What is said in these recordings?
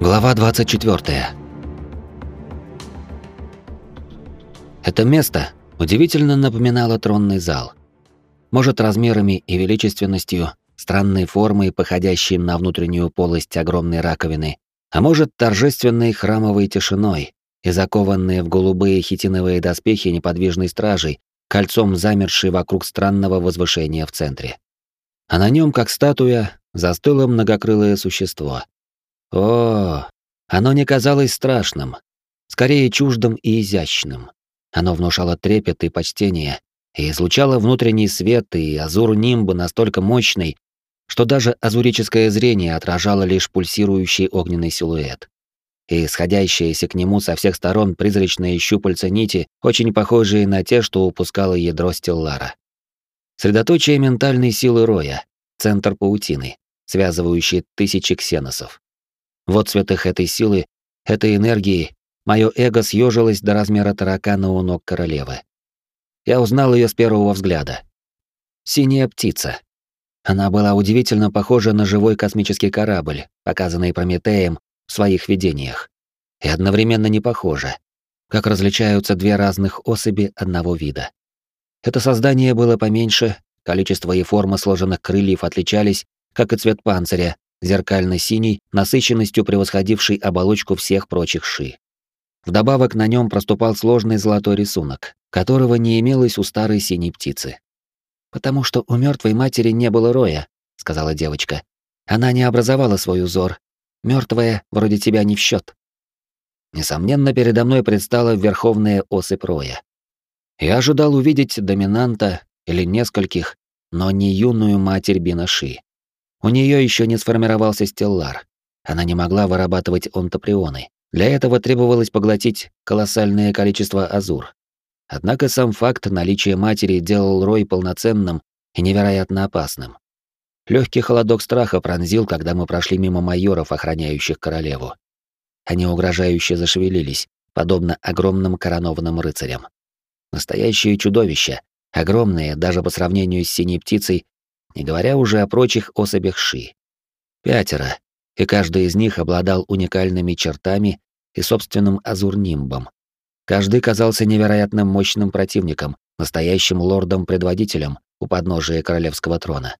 Глава 24. Это место удивительно напоминало тронный зал. Может, размерами и величественностью, странной формой, походящей на внутреннюю полость огромной раковины, а может, торжественной храмовой тишиной и закованные в голубые хитиновые доспехи неподвижной стражей, кольцом замершей вокруг странного возвышения в центре. А на нем, как статуя, застыло многокрылое существо — о, оно не казалось страшным, скорее чуждым и изящным. Оно внушало трепет и почтение, и излучало внутренний свет и азур нимба настолько мощный, что даже азурическое зрение отражало лишь пульсирующий огненный силуэт. И сходящиеся к нему со всех сторон призрачные щупальца нити, очень похожие на те, что упускало ядро Стеллара. Средоточие ментальной силы Роя, центр паутины, связывающий тысячи ксеносов. Вот цветах этой силы, этой энергии, мое эго съежилось до размера таракана у ног королевы. Я узнал ее с первого взгляда. Синяя птица. Она была удивительно похожа на живой космический корабль, показанный Прометеем в своих видениях. И одновременно не похожа, как различаются две разных особи одного вида. Это создание было поменьше, количество и форма сложенных крыльев отличались, как и цвет панциря, зеркально-синий, насыщенностью превосходивший оболочку всех прочих ши. Вдобавок на нем проступал сложный золотой рисунок, которого не имелось у старой синей птицы. «Потому что у мертвой матери не было роя», — сказала девочка. «Она не образовала свой узор. Мертвая вроде тебя не в счет. Несомненно, передо мной предстала верховная особь роя. Я ожидал увидеть доминанта или нескольких, но не юную матерь Бинаши. У нее еще не сформировался стеллар. Она не могла вырабатывать онтоприоны. Для этого требовалось поглотить колоссальное количество азур. Однако сам факт наличия матери делал Рой полноценным и невероятно опасным. Легкий холодок страха пронзил, когда мы прошли мимо майоров, охраняющих королеву. Они угрожающе зашевелились, подобно огромным коронованным рыцарям. Настоящие чудовища, огромные даже по сравнению с синей птицей не говоря уже о прочих особях Ши. Пятеро, и каждый из них обладал уникальными чертами и собственным азурнимбом. Каждый казался невероятно мощным противником, настоящим лордом-предводителем у подножия королевского трона.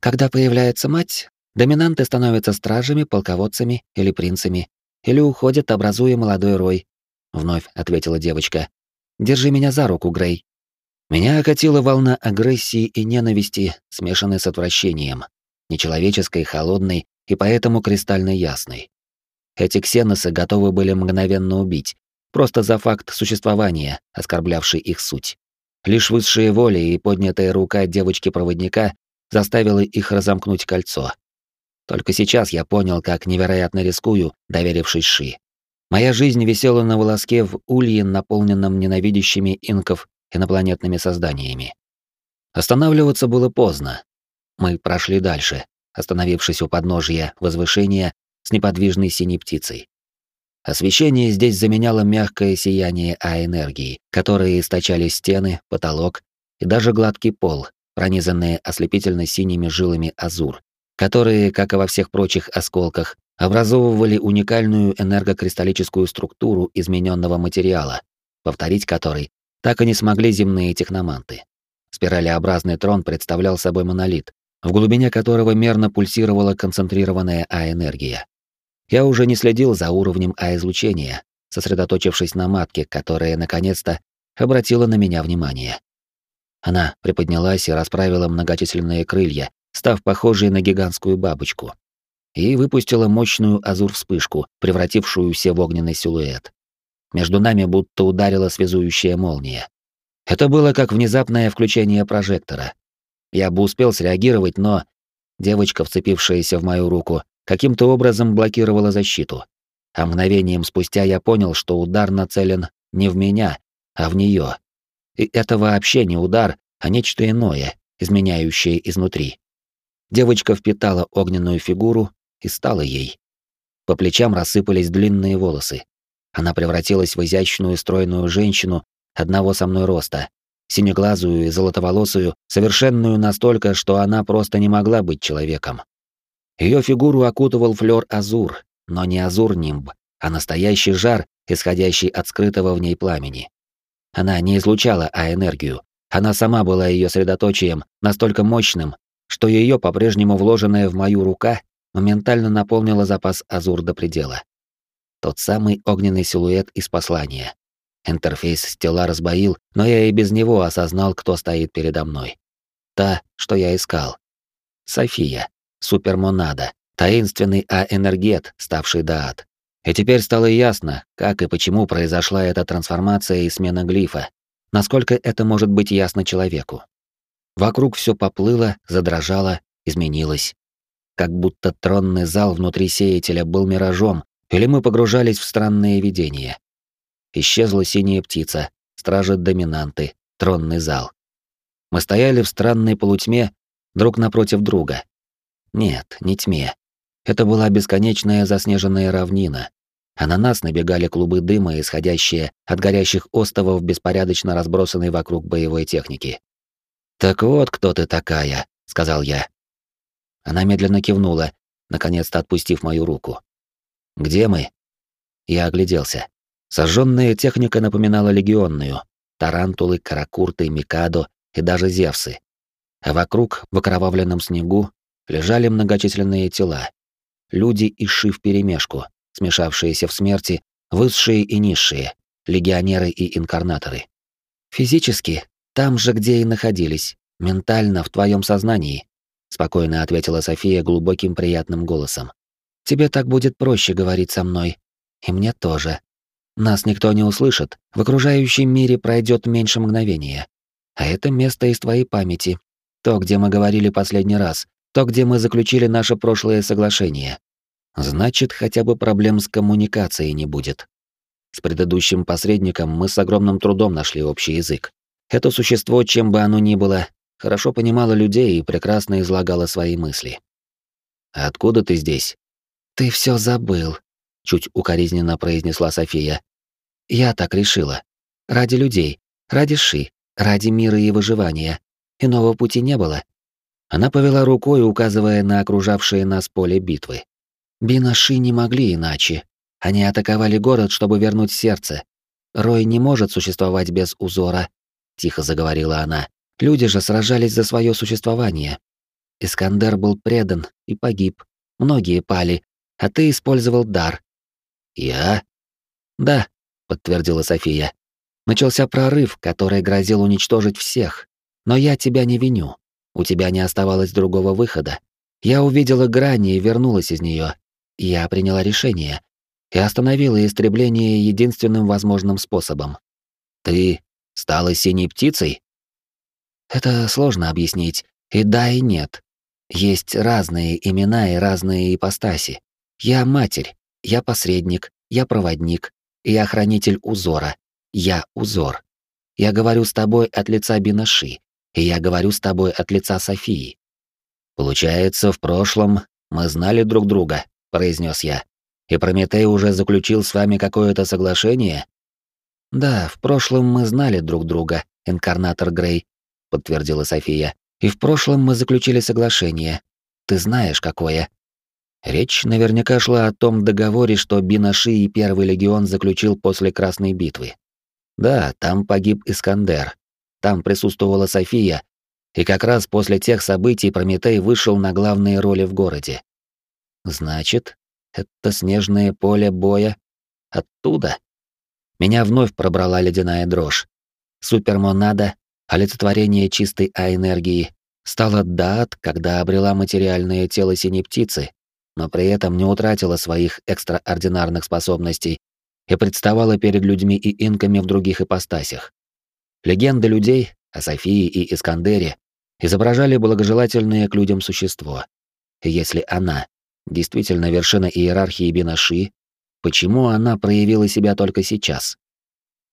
Когда появляется мать, доминанты становятся стражами, полководцами или принцами, или уходят, образуя молодой рой, вновь ответила девочка. Держи меня за руку, Грей. Меня окатила волна агрессии и ненависти, смешанной с отвращением, нечеловеческой, холодной и поэтому кристально ясной. Эти ксеносы готовы были мгновенно убить, просто за факт существования, оскорблявший их суть. Лишь высшая воля и поднятая рука девочки-проводника заставила их разомкнуть кольцо. Только сейчас я понял, как невероятно рискую, доверившись Ши. Моя жизнь висела на волоске в улье, наполненном ненавидящими инков инопланетными созданиями. Останавливаться было поздно. Мы прошли дальше, остановившись у подножия возвышения с неподвижной синей птицей. Освещение здесь заменяло мягкое сияние А-энергии, которые источали стены, потолок и даже гладкий пол, пронизанные ослепительно синими жилами азур, которые, как и во всех прочих осколках, образовывали уникальную энергокристаллическую структуру измененного материала, повторить который так и не смогли земные техноманты. Спиралеобразный трон представлял собой монолит, в глубине которого мерно пульсировала концентрированная А-энергия. Я уже не следил за уровнем А-излучения, сосредоточившись на матке, которая, наконец-то, обратила на меня внимание. Она приподнялась и расправила многочисленные крылья, став похожей на гигантскую бабочку, и выпустила мощную азур-вспышку, превратившуюся в огненный силуэт. Между нами будто ударила связующая молния. Это было как внезапное включение прожектора. Я бы успел среагировать, но девочка, вцепившаяся в мою руку, каким-то образом блокировала защиту. А мгновением спустя я понял, что удар нацелен не в меня, а в нее. И это вообще не удар, а нечто иное, изменяющее изнутри. Девочка впитала огненную фигуру и стала ей. По плечам рассыпались длинные волосы. Она превратилась в изящную стройную женщину одного со мной роста, синеглазую и золотоволосую, совершенную настолько, что она просто не могла быть человеком. Ее фигуру окутывал флёр азур, но не азур-нимб, а настоящий жар, исходящий от скрытого в ней пламени. Она не излучала А-энергию, она сама была ее средоточием, настолько мощным, что ее по-прежнему вложенная в мою рука моментально наполнила запас азур до предела. Тот самый огненный силуэт из послания. Интерфейс стела разбоил, но я и без него осознал, кто стоит передо мной. Та, что я искал. София, супермонада, таинственный А-энергет, ставший Даат. И теперь стало ясно, как и почему произошла эта трансформация и смена глифа. Насколько это может быть ясно человеку. Вокруг все поплыло, задрожало, изменилось. Как будто тронный зал внутри сеятеля был миражом, или мы погружались в странные видения. Исчезла синяя птица, стражи-доминанты, тронный зал. Мы стояли в странной полутьме, друг напротив друга. Нет, не тьме. Это была бесконечная заснеженная равнина, а на нас набегали клубы дыма, исходящие от горящих остовов беспорядочно разбросанной вокруг боевой техники. «Так вот кто ты такая», — сказал я. Она медленно кивнула, наконец-то отпустив мою руку. «Где мы?» Я огляделся. Сожженная техника напоминала легионную. Тарантулы, каракурты, микадо и даже зевсы. А вокруг, в окровавленном снегу, лежали многочисленные тела люди и ши вперемешку, смешавшиеся в смерти, высшие и низшие, легионеры и инкарнаторы. Физически, там же, где и находились, ментально, в твоем сознании, спокойно ответила София глубоким приятным голосом. Тебе так будет проще говорить со мной. И мне тоже. Нас никто не услышит, в окружающем мире пройдет меньше мгновения. А это место из твоей памяти. То, где мы говорили последний раз, то, где мы заключили наше прошлое соглашение. Значит, хотя бы проблем с коммуникацией не будет. С предыдущим посредником мы с огромным трудом нашли общий язык. Это существо, чем бы оно ни было, хорошо понимало людей и прекрасно излагало свои мысли. «Откуда ты здесь?» «Ты все забыл», — чуть укоризненно произнесла София. «Я так решила. Ради людей, ради Ши, ради мира и выживания. Иного пути не было. Она повела рукой, указывая на окружавшее нас поле битвы. Бинаши не могли иначе. Они атаковали город, чтобы вернуть сердце. Рой не может существовать без узора, тихо заговорила она. Люди же сражались за свое существование. Искандер был предан и погиб. Многие пали, а ты использовал дар. Я? Да, подтвердила София. Начался прорыв, который грозил уничтожить всех. Но я тебя не виню. У тебя не оставалось другого выхода. Я увидела грани и вернулась из нее. Я приняла решение и остановила истребление единственным возможным способом. Ты стала синей птицей? Это сложно объяснить. И да, и нет. Есть разные имена и разные ипостаси. Я матерь, я посредник, я проводник, я хранитель узора, я узор. Я говорю с тобой от лица Бинаши, и я говорю с тобой от лица Софии. Получается, в прошлом мы знали друг друга, произнес я. И Прометей уже заключил с вами какое-то соглашение? Да, в прошлом мы знали друг друга, инкарнатор Грей, подтвердила София. И в прошлом мы заключили соглашение. Ты знаешь, какое. Речь наверняка шла о том договоре, что Бинаши и Первый легион заключил после Красной битвы. Да, там погиб Искандер, там присутствовала София, и как раз после тех событий Прометей вышел на главные роли в городе. Значит, это снежное поле боя оттуда. Меня вновь пробрала ледяная дрожь. Супермонада, олицетворение чистой А-энергии, стала дат, когда обрела материальное тело синей птицы, но при этом не утратила своих экстраординарных способностей и представала перед людьми и инками в других ипостасях. Легенды людей о Софии и Искандере изображали благожелательное к людям существо. И если она действительно вершина иерархии Бинаши, почему она проявила себя только сейчас?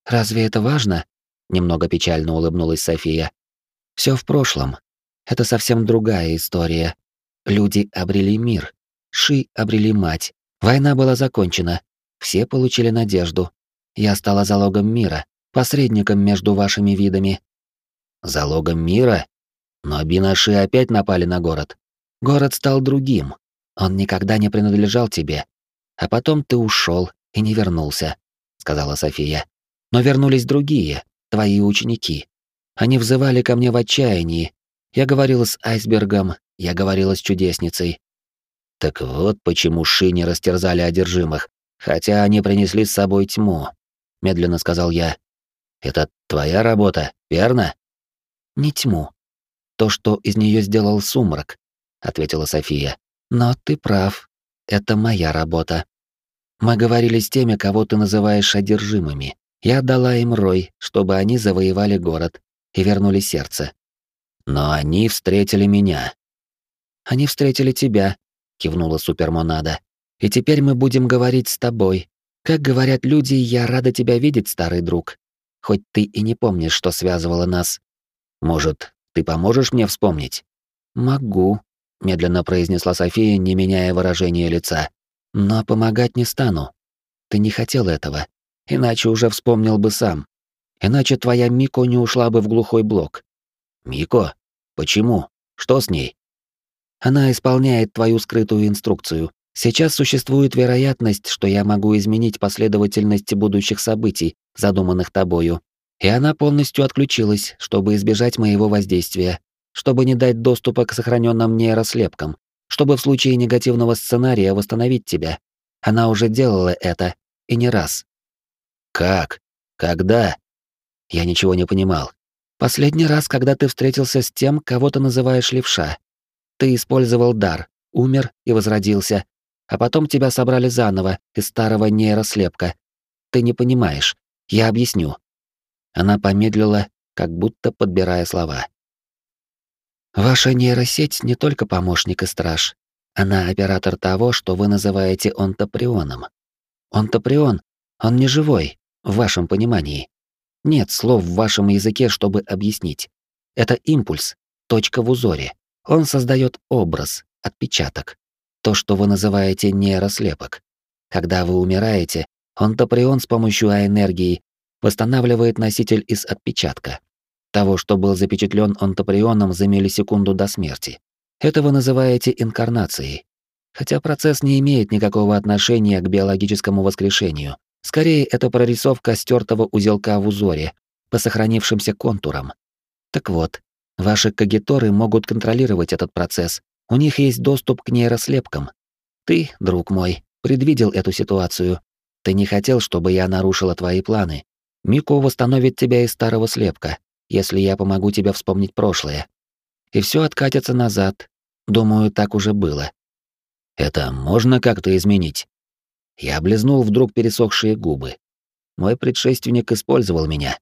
«Разве это важно?» — немного печально улыбнулась София. Все в прошлом. Это совсем другая история. Люди обрели мир. Ши обрели мать. Война была закончена. Все получили надежду. Я стала залогом мира посредником между вашими видами. Залогом мира? Но бинаши опять напали на город. Город стал другим. Он никогда не принадлежал тебе. А потом ты ушел и не вернулся, сказала София. Но вернулись другие, твои ученики. Они взывали ко мне в отчаянии. Я говорила с айсбергом, я говорила с чудесницей. Так вот почему Ши не растерзали одержимых, хотя они принесли с собой тьму, медленно сказал я. Это твоя работа, верно? Не тьму. То, что из нее сделал сумрак, ответила София. Но ты прав. Это моя работа. Мы говорили с теми, кого ты называешь одержимыми. Я отдала им рой, чтобы они завоевали город и вернули сердце. Но они встретили меня. Они встретили тебя, кивнула Супермонада. И теперь мы будем говорить с тобой. Как говорят люди, я рада тебя видеть, старый друг. Хоть ты и не помнишь, что связывало нас. Может, ты поможешь мне вспомнить? Могу, медленно произнесла София, не меняя выражения лица. Но помогать не стану. Ты не хотел этого, иначе уже вспомнил бы сам. Иначе твоя Мико не ушла бы в глухой блок. Мико? Почему? Что с ней? Она исполняет твою скрытую инструкцию. Сейчас существует вероятность, что я могу изменить последовательность будущих событий, задуманных тобою. И она полностью отключилась, чтобы избежать моего воздействия, чтобы не дать доступа к сохраненным нейрослепкам, чтобы в случае негативного сценария восстановить тебя. Она уже делала это, и не раз. Как? Когда? Я ничего не понимал. Последний раз, когда ты встретился с тем, кого ты называешь левша. Ты использовал дар, умер и возродился, а потом тебя собрали заново из старого нейрослепка. Ты не понимаешь. Я объясню. Она помедлила, как будто подбирая слова. Ваша нейросеть не только помощник и страж. Она оператор того, что вы называете онтоприоном. Онтоприон, он не живой, в вашем понимании. Нет слов в вашем языке, чтобы объяснить. Это импульс, точка в узоре. Он создает образ, отпечаток. То, что вы называете нейрослепок. Когда вы умираете, онтоприон с помощью энергии восстанавливает носитель из отпечатка того, что был запечатлен онтоприоном за миллисекунду до смерти. Это вы называете инкарнацией. Хотя процесс не имеет никакого отношения к биологическому воскрешению. Скорее, это прорисовка стертого узелка в узоре по сохранившимся контурам. Так вот, ваши кагиторы могут контролировать этот процесс. У них есть доступ к нейрослепкам. Ты, друг мой, предвидел эту ситуацию. Ты не хотел, чтобы я нарушила твои планы. Мико восстановит тебя из старого слепка, если я помогу тебе вспомнить прошлое. И все откатится назад. Думаю, так уже было. Это можно как-то изменить? Я облизнул вдруг пересохшие губы. Мой предшественник использовал меня.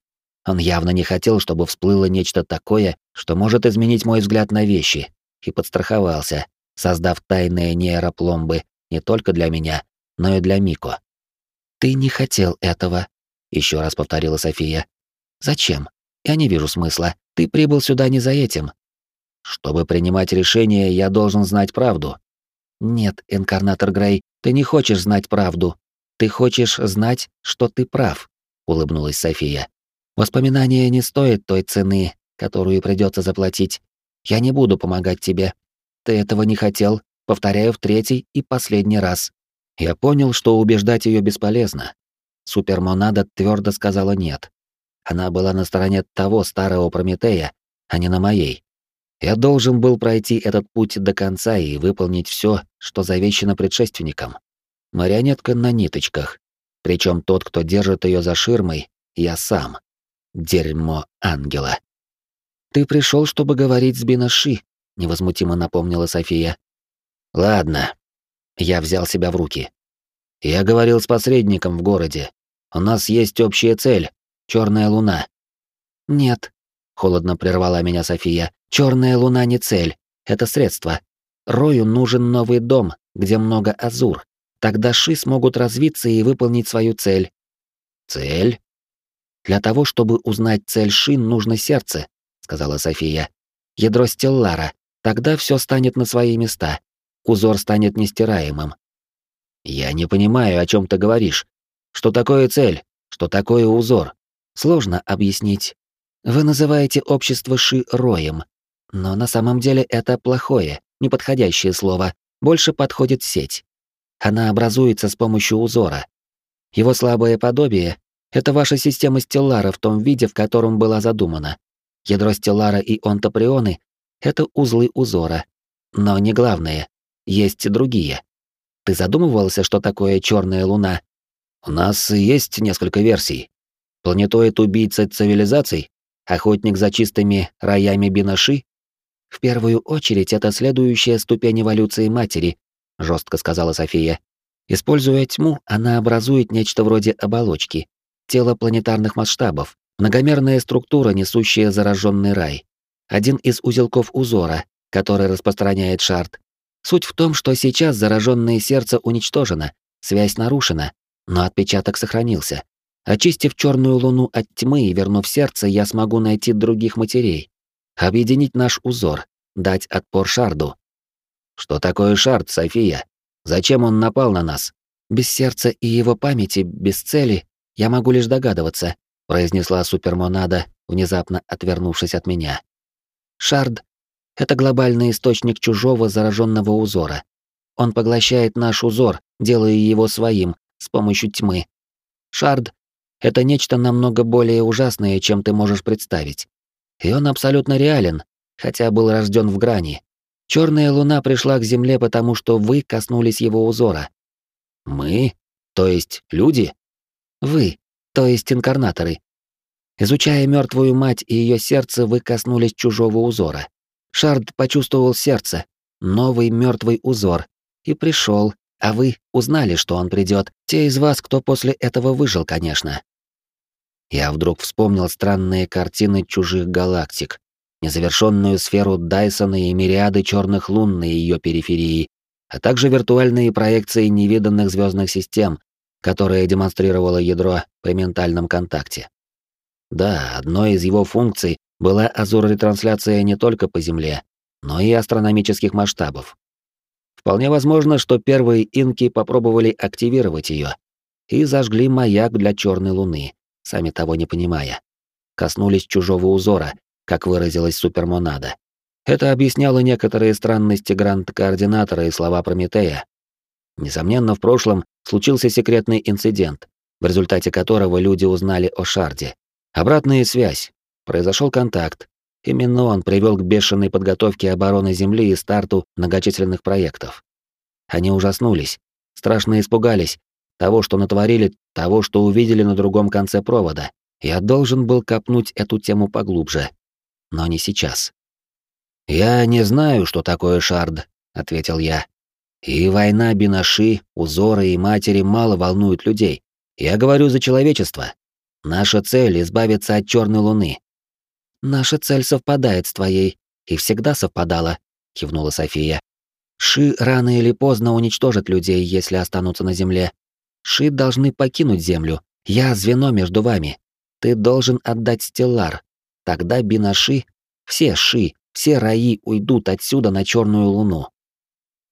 Он явно не хотел, чтобы всплыло нечто такое, что может изменить мой взгляд на вещи, и подстраховался, создав тайные нейропломбы не только для меня, но и для Мико. «Ты не хотел этого», — еще раз повторила София. «Зачем? Я не вижу смысла. Ты прибыл сюда не за этим. Чтобы принимать решения, я должен знать правду. Нет, инкарнатор Грей, ты не хочешь знать правду. Ты хочешь знать, что ты прав, улыбнулась София. Воспоминания не стоят той цены, которую придется заплатить. Я не буду помогать тебе. Ты этого не хотел, повторяю в третий и последний раз. Я понял, что убеждать ее бесполезно. Супермонада твердо сказала нет. Она была на стороне того старого Прометея, а не на моей. Я должен был пройти этот путь до конца и выполнить все, что завещено предшественникам. Марионетка на ниточках. Причем тот, кто держит ее за ширмой, я сам. Дерьмо ангела. Ты пришел, чтобы говорить с Бинаши, невозмутимо напомнила София. Ладно. Я взял себя в руки. Я говорил с посредником в городе. У нас есть общая цель Черная луна. Нет, холодно прервала меня София. Черная луна не цель, это средство. Рою нужен новый дом, где много азур. Тогда ши смогут развиться и выполнить свою цель. Цель? Для того, чтобы узнать цель ши, нужно сердце, сказала София. Ядро стеллара. Тогда все станет на свои места. Узор станет нестираемым. Я не понимаю, о чем ты говоришь. Что такое цель? Что такое узор? Сложно объяснить. Вы называете общество Ши роем, но на самом деле это плохое, неподходящее слово. Больше подходит сеть. Она образуется с помощью узора. Его слабое подобие — это ваша система стеллара в том виде, в котором была задумана. Ядро стеллара и онтоприоны — это узлы узора. Но не главное. Есть другие. Ты задумывался, что такое черная луна? У нас есть несколько версий. Планетоид-убийца цивилизаций? Охотник за чистыми раями Бинаши? В первую очередь это следующая ступень эволюции матери, жестко сказала София. Используя тьму, она образует нечто вроде оболочки, тело планетарных масштабов, многомерная структура, несущая зараженный рай. Один из узелков узора, который распространяет шарт. Суть в том, что сейчас зараженное сердце уничтожено, связь нарушена, но отпечаток сохранился. Очистив черную луну от тьмы и вернув сердце, я смогу найти других матерей, объединить наш узор, дать отпор шарду. Что такое шард, София? Зачем он напал на нас? Без сердца и его памяти, без цели, я могу лишь догадываться, произнесла супермонада, внезапно отвернувшись от меня. Шард — это глобальный источник чужого зараженного узора. Он поглощает наш узор, делая его своим, с помощью тьмы. Шард — это нечто намного более ужасное, чем ты можешь представить. И он абсолютно реален, хотя был рожден в грани. Черная луна пришла к Земле, потому что вы коснулись его узора. Мы? То есть люди? Вы, то есть инкарнаторы. Изучая мертвую мать и ее сердце, вы коснулись чужого узора. Шард почувствовал сердце, новый мертвый узор, и пришел, а вы узнали, что он придет. Те из вас, кто после этого выжил, конечно. Я вдруг вспомнил странные картины чужих галактик, незавершенную сферу Дайсона и мириады черных лун на ее периферии, а также виртуальные проекции невиданных звездных систем, которые демонстрировало ядро при ментальном контакте. Да, одной из его функций была азур-ретрансляция не только по Земле, но и астрономических масштабов. Вполне возможно, что первые инки попробовали активировать ее и зажгли маяк для черной луны, сами того не понимая. Коснулись чужого узора, как выразилась супермонада. Это объясняло некоторые странности грант-координатора и слова Прометея. Несомненно, в прошлом случился секретный инцидент, в результате которого люди узнали о Шарде. Обратная связь. Произошел контакт. Именно он привел к бешеной подготовке обороны Земли и старту многочисленных проектов. Они ужаснулись, страшно испугались, того, что натворили, того, что увидели на другом конце провода. Я должен был копнуть эту тему поглубже. Но не сейчас. «Я не знаю, что такое шард», — ответил я. «И война Бинаши, узоры и матери мало волнуют людей. Я говорю за человечество. Наша цель — избавиться от черной луны». «Наша цель совпадает с твоей, и всегда совпадала», — кивнула София. «Ши рано или поздно уничтожат людей, если останутся на земле. Ши должны покинуть Землю. Я звено между вами. Ты должен отдать Стеллар. Тогда Бинаши, все Ши, все Раи уйдут отсюда на Черную Луну.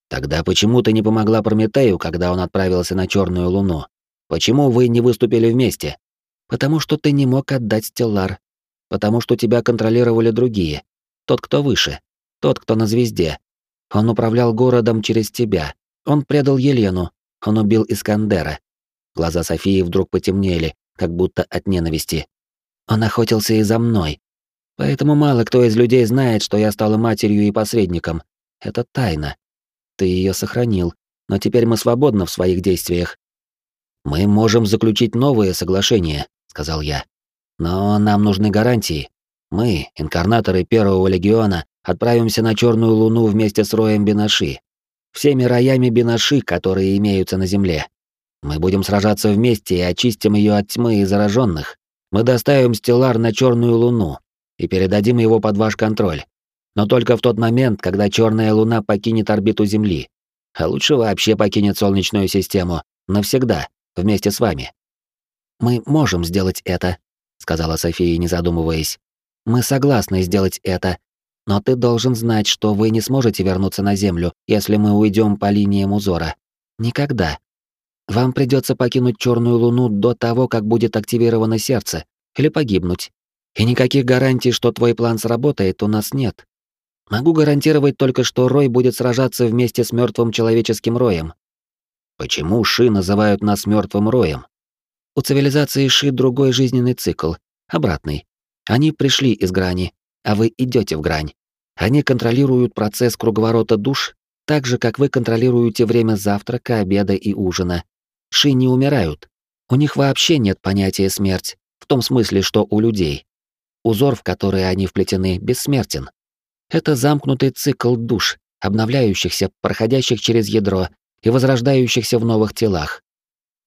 Тогда почему ты не помогла Прометею, когда он отправился на Черную Луну? Почему вы не выступили вместе? Потому что ты не мог отдать Стеллар. Потому что тебя контролировали другие. Тот, кто выше. Тот, кто на звезде. Он управлял городом через тебя. Он предал Елену. Он убил Искандера. Глаза Софии вдруг потемнели, как будто от ненависти. Он охотился и за мной. Поэтому мало кто из людей знает, что я стала матерью и посредником. Это тайна. Ты ее сохранил, но теперь мы свободны в своих действиях. Мы можем заключить новые соглашения, сказал я. Но нам нужны гарантии. Мы, инкарнаторы Первого легиона, отправимся на Черную Луну вместе с Роем Бинаши. Всеми роями Бинаши, которые имеются на Земле. Мы будем сражаться вместе и очистим ее от тьмы и зараженных. Мы доставим Стеллар на Черную Луну и передадим его под ваш контроль. Но только в тот момент, когда Черная Луна покинет орбиту Земли. А лучше вообще покинет Солнечную систему. Навсегда, вместе с вами. «Мы можем сделать это», — сказала София, не задумываясь. «Мы согласны сделать это, но ты должен знать, что вы не сможете вернуться на Землю, если мы уйдем по линиям узора. Никогда. Вам придется покинуть Черную Луну до того, как будет активировано сердце, или погибнуть. И никаких гарантий, что твой план сработает, у нас нет. Могу гарантировать только, что Рой будет сражаться вместе с мертвым человеческим Роем. Почему Ши называют нас мертвым роем? У цивилизации Ши другой жизненный цикл, обратный. Они пришли из грани, а вы идете в грань. Они контролируют процесс круговорота душ так же, как вы контролируете время завтрака, обеда и ужина. Ши не умирают. У них вообще нет понятия смерть, в том смысле, что у людей. Узор, в который они вплетены, бессмертен. Это замкнутый цикл душ, обновляющихся, проходящих через ядро и возрождающихся в новых телах.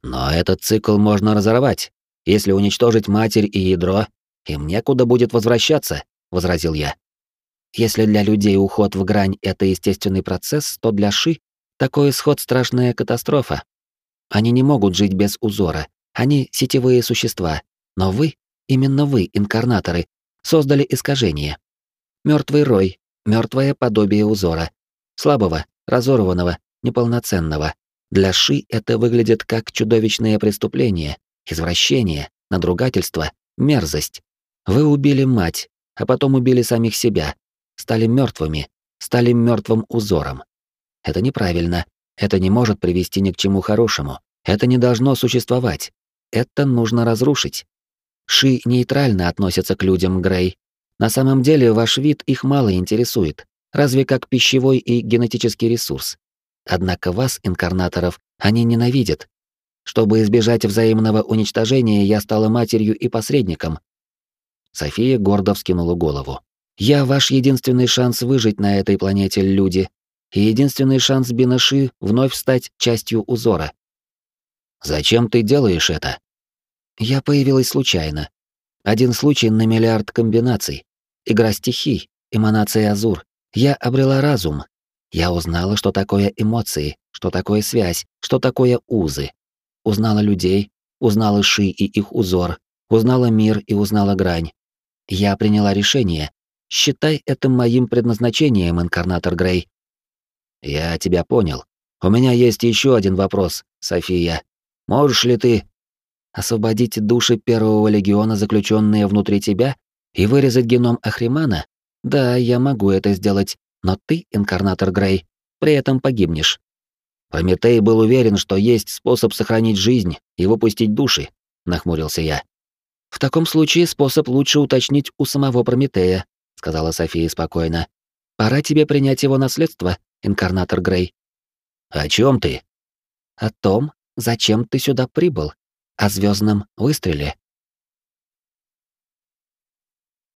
Но этот цикл можно разорвать. Если уничтожить матерь и ядро, им некуда будет возвращаться, возразил я. Если для людей уход в грань — это естественный процесс, то для Ши такой исход — страшная катастрофа. Они не могут жить без узора, они — сетевые существа, но вы, именно вы, инкарнаторы, создали искажение. Мертвый рой, мертвое подобие узора. Слабого, разорванного, неполноценного. Для Ши это выглядит как чудовищное преступление, извращение, надругательство, мерзость. Вы убили мать, а потом убили самих себя, стали мертвыми, стали мертвым узором. Это неправильно. Это не может привести ни к чему хорошему. Это не должно существовать. Это нужно разрушить. Ши нейтрально относятся к людям, Грей. На самом деле ваш вид их мало интересует, разве как пищевой и генетический ресурс. Однако вас, инкарнаторов, они ненавидят. Чтобы избежать взаимного уничтожения, я стала матерью и посредником. София гордо вскинула голову. Я ваш единственный шанс выжить на этой планете, люди, и единственный шанс Бинаши вновь стать частью узора. Зачем ты делаешь это? Я появилась случайно. Один случай на миллиард комбинаций. Игра стихий, эманация азур. Я обрела разум. Я узнала, что такое эмоции, что такое связь, что такое узы. Узнала людей, узнала Ши и их узор, узнала мир и узнала грань. Я приняла решение, Считай это моим предназначением, инкарнатор Грей. Я тебя понял. У меня есть еще один вопрос, София. Можешь ли ты освободить души первого легиона, заключенные внутри тебя, и вырезать геном Ахримана? Да, я могу это сделать, но ты, инкарнатор Грей, при этом погибнешь. Прометей был уверен, что есть способ сохранить жизнь и выпустить души, нахмурился я. В таком случае способ лучше уточнить у самого Прометея, сказала София спокойно. Пора тебе принять его наследство, инкарнатор Грей. О чем ты? О том, зачем ты сюда прибыл, о звездном выстреле.